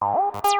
Thank you.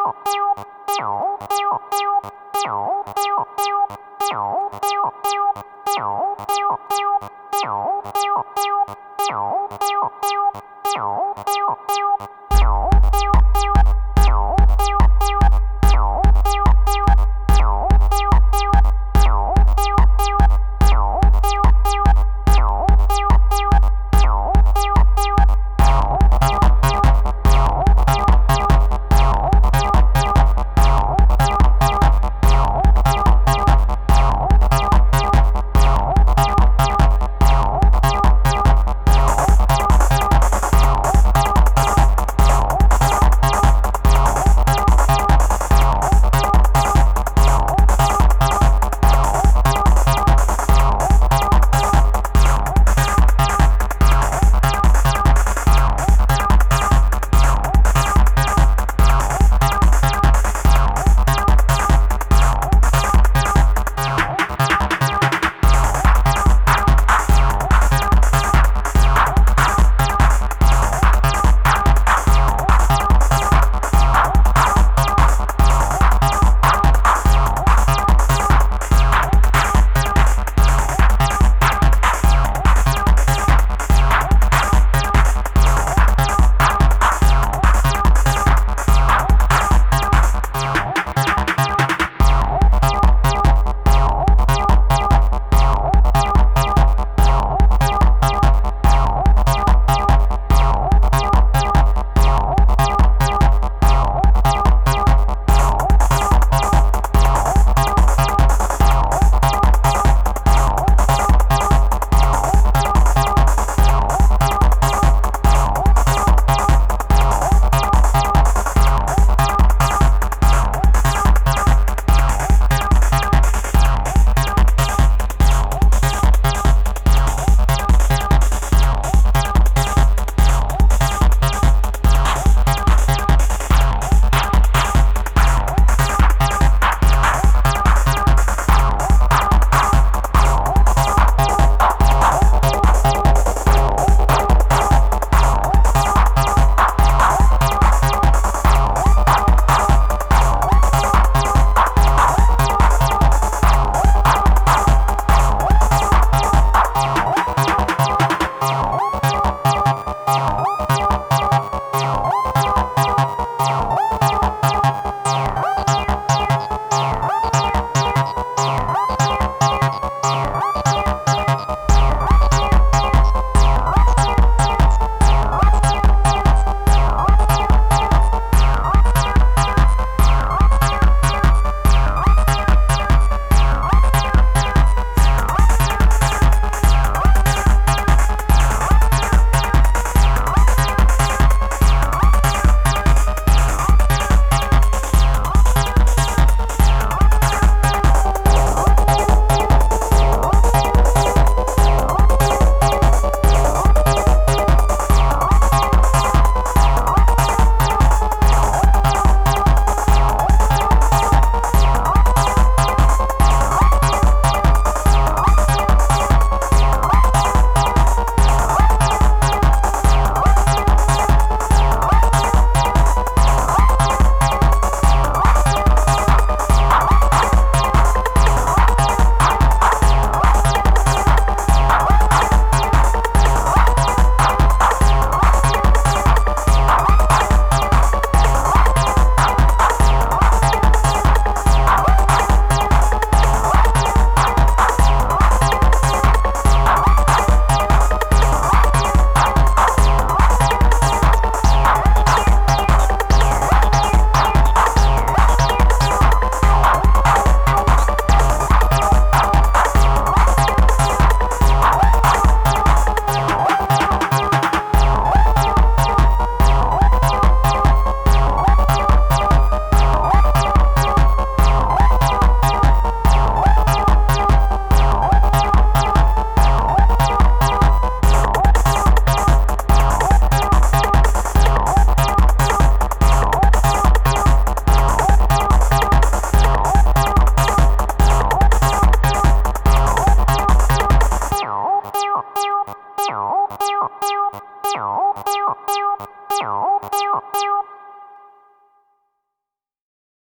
Bye.